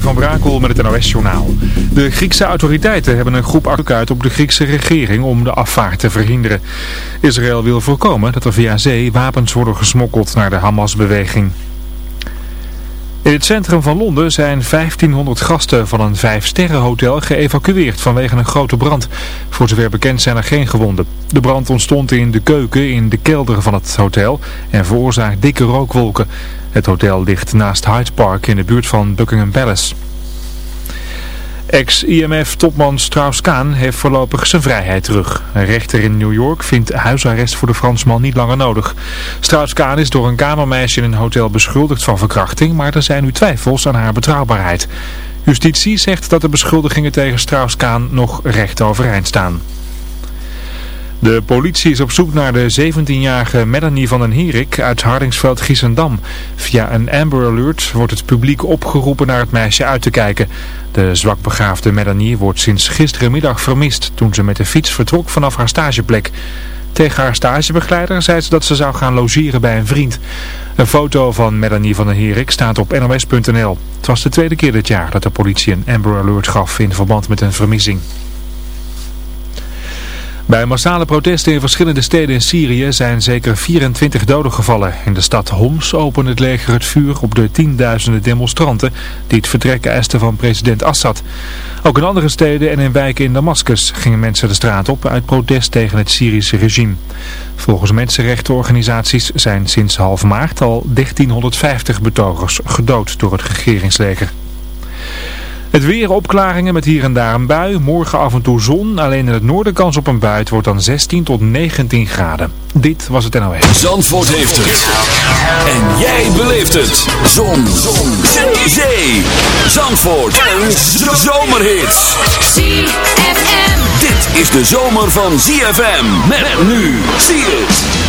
Van Brakel met het NOS-journaal. De Griekse autoriteiten hebben een groep uit op de Griekse regering om de afvaart te verhinderen. Israël wil voorkomen dat er via zee wapens worden gesmokkeld naar de Hamas-beweging. In het centrum van Londen zijn 1500 gasten van een 5-sterrenhotel geëvacueerd vanwege een grote brand. Voor zover bekend zijn er geen gewonden. De brand ontstond in de keuken in de kelder van het hotel en veroorzaakt dikke rookwolken. Het hotel ligt naast Hyde Park in de buurt van Buckingham Palace. Ex-IMF-topman Strauss-Kaan heeft voorlopig zijn vrijheid terug. Een rechter in New York vindt huisarrest voor de Fransman niet langer nodig. Strauss-Kaan is door een kamermeisje in een hotel beschuldigd van verkrachting, maar er zijn nu twijfels aan haar betrouwbaarheid. Justitie zegt dat de beschuldigingen tegen Strauss-Kaan nog recht overeind staan. De politie is op zoek naar de 17-jarige Melanie van den Herik uit Hardingsveld-Giessendam. Via een Amber Alert wordt het publiek opgeroepen naar het meisje uit te kijken. De zwakbegaafde Melanie wordt sinds gisterenmiddag vermist toen ze met de fiets vertrok vanaf haar stageplek. Tegen haar stagebegeleider zei ze dat ze zou gaan logeren bij een vriend. Een foto van Melanie van den Herik staat op nos.nl. Het was de tweede keer dit jaar dat de politie een Amber Alert gaf in verband met een vermissing. Bij massale protesten in verschillende steden in Syrië zijn zeker 24 doden gevallen. In de stad Homs opende het leger het vuur op de tienduizenden demonstranten die het vertrekken eisten van president Assad. Ook in andere steden en in wijken in Damascus gingen mensen de straat op uit protest tegen het Syrische regime. Volgens mensenrechtenorganisaties zijn sinds half maart al 1350 betogers gedood door het regeringsleger. Het weer opklaringen met hier en daar een bui. Morgen af en toe zon. Alleen in het noorden kans op een bui. Het wordt dan 16 tot 19 graden. Dit was het NOS. Zandvoort heeft het. En jij beleeft het. Zon. zon. Zee. Zee. Zandvoort. Een zomerhit. ZFM. Dit is de zomer van ZFM. Met nu. Zie het.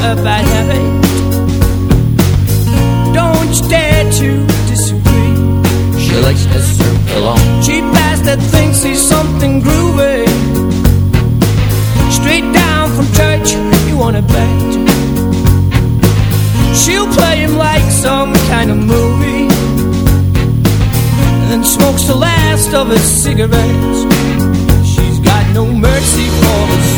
A bad habit. Don't you dare to disagree. She likes to surf along. Cheap ass that thinks he's something groovy. Straight down from church, you wanna bet. She'll play him like some kind of movie. And then smokes the last of his cigarettes. She's got no mercy for the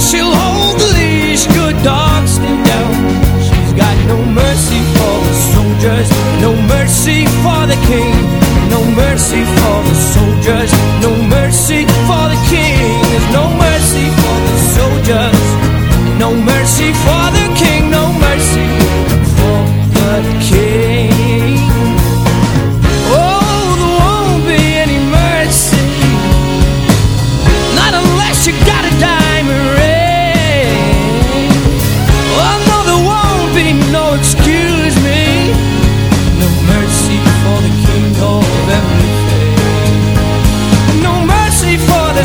she'll hold the leash, good dogs stay down. She's got no mercy for the soldiers, no mercy for the king, no mercy for the soldiers, no mercy for the king. There's no mercy for the soldiers, no mercy for the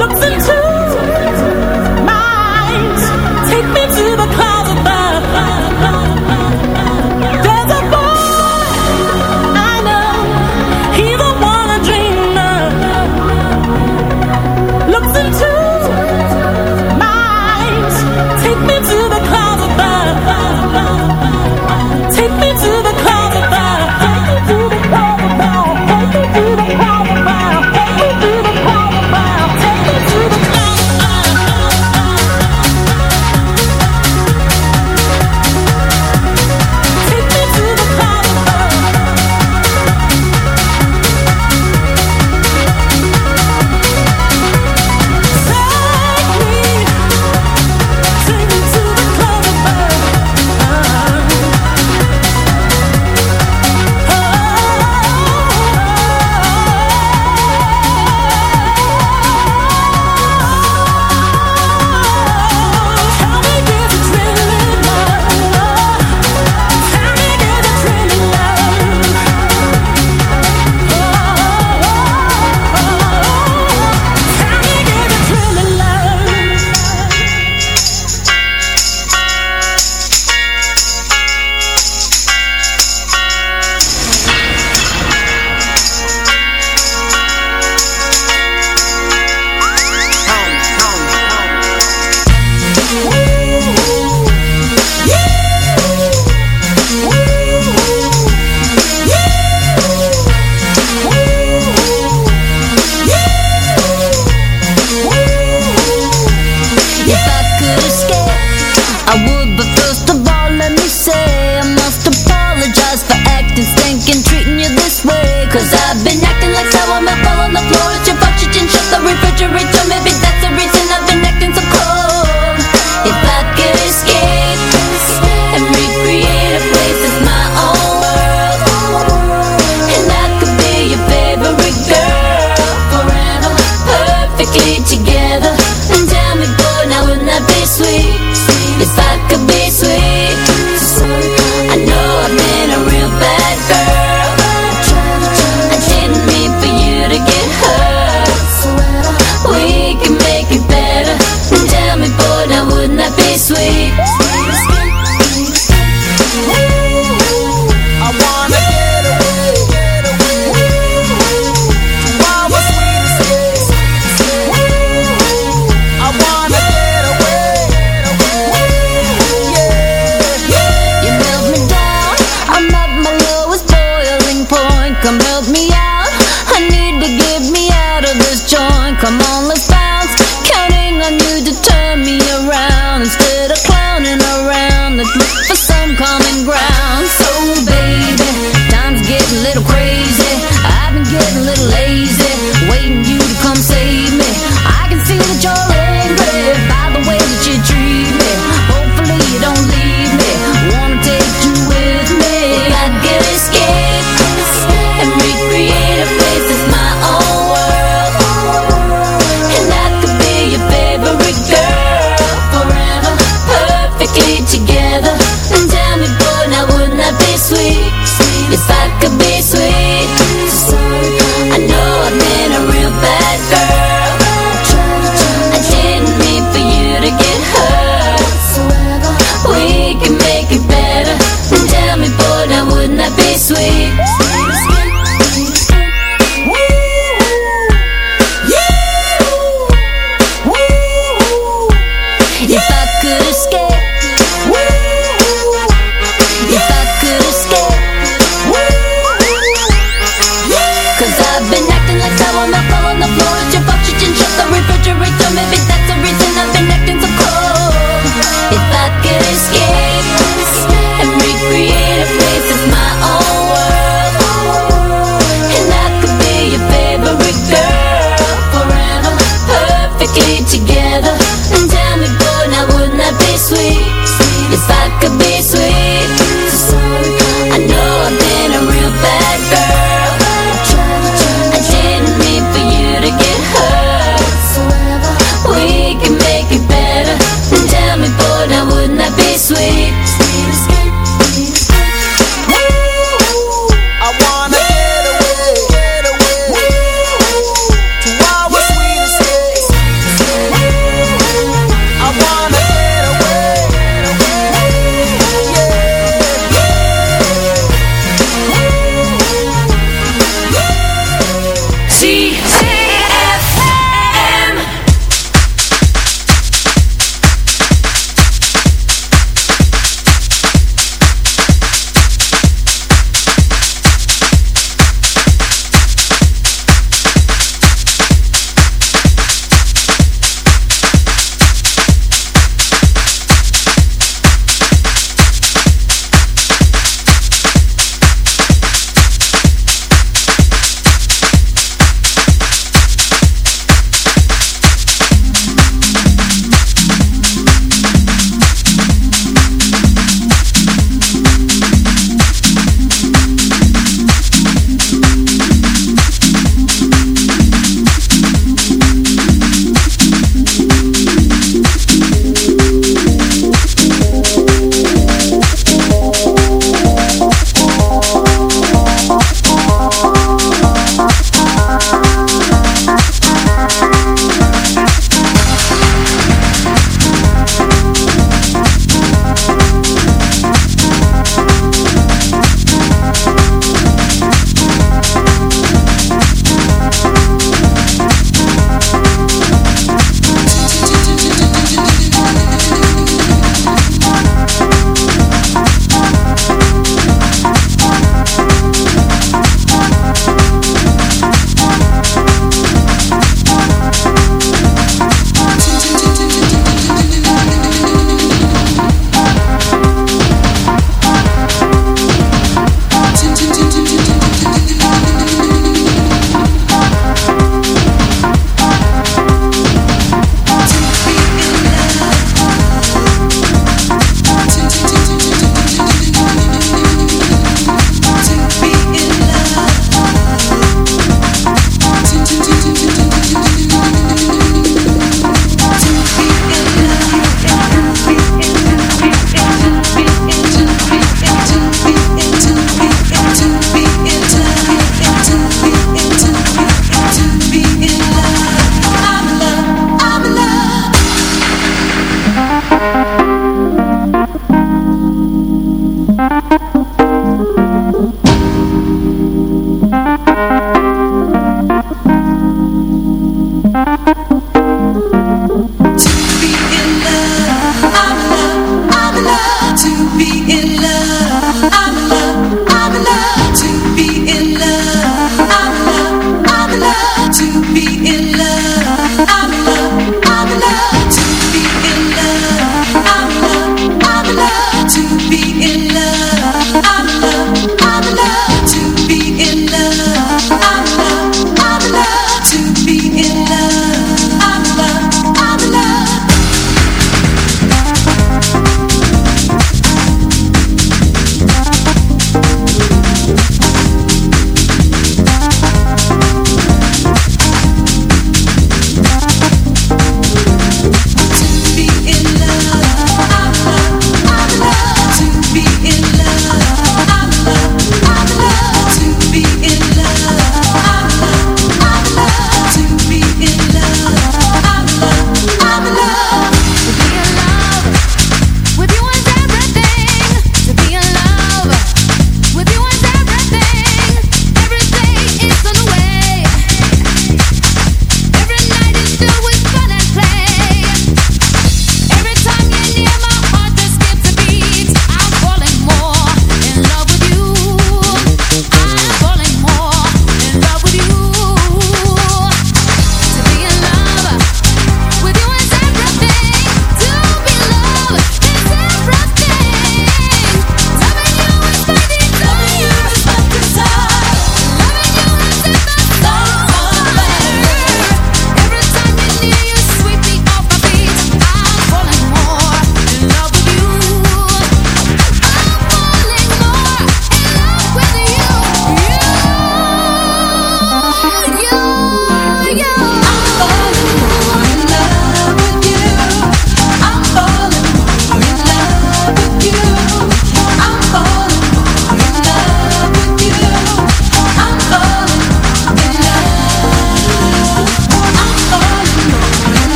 Looks into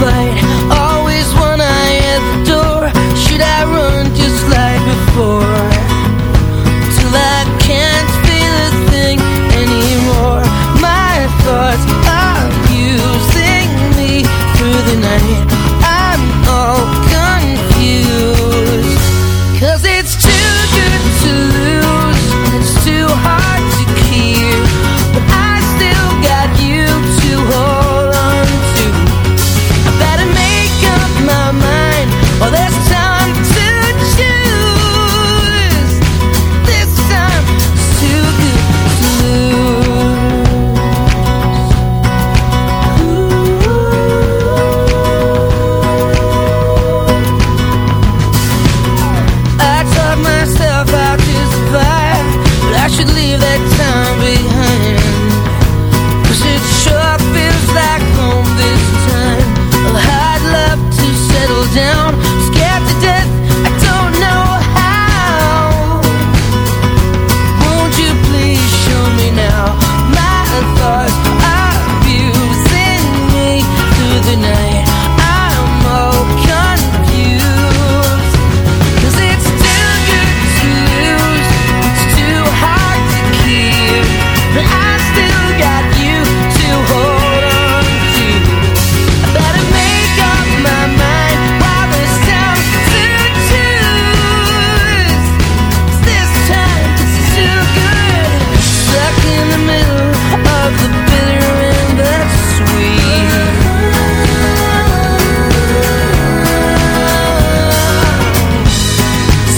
fight.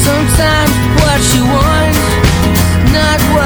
sometimes what you want, not what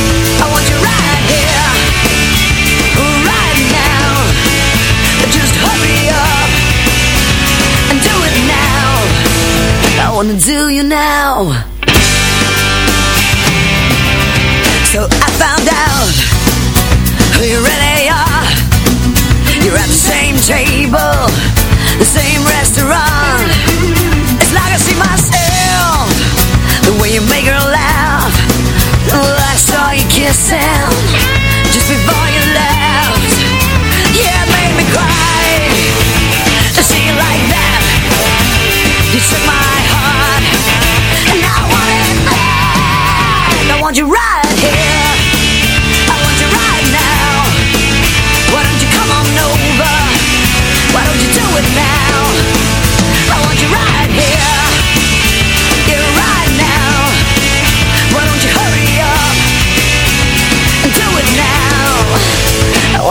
wanna do you now? So I found out Who you really are. You're at the same table The same restaurant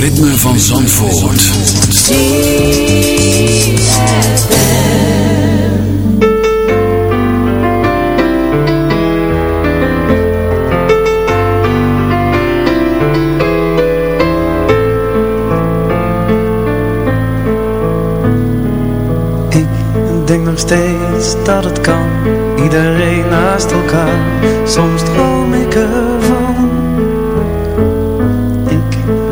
ritme van Zandvoort. Ik denk nog steeds dat het kan Iedereen naast elkaar Soms droom ik ervan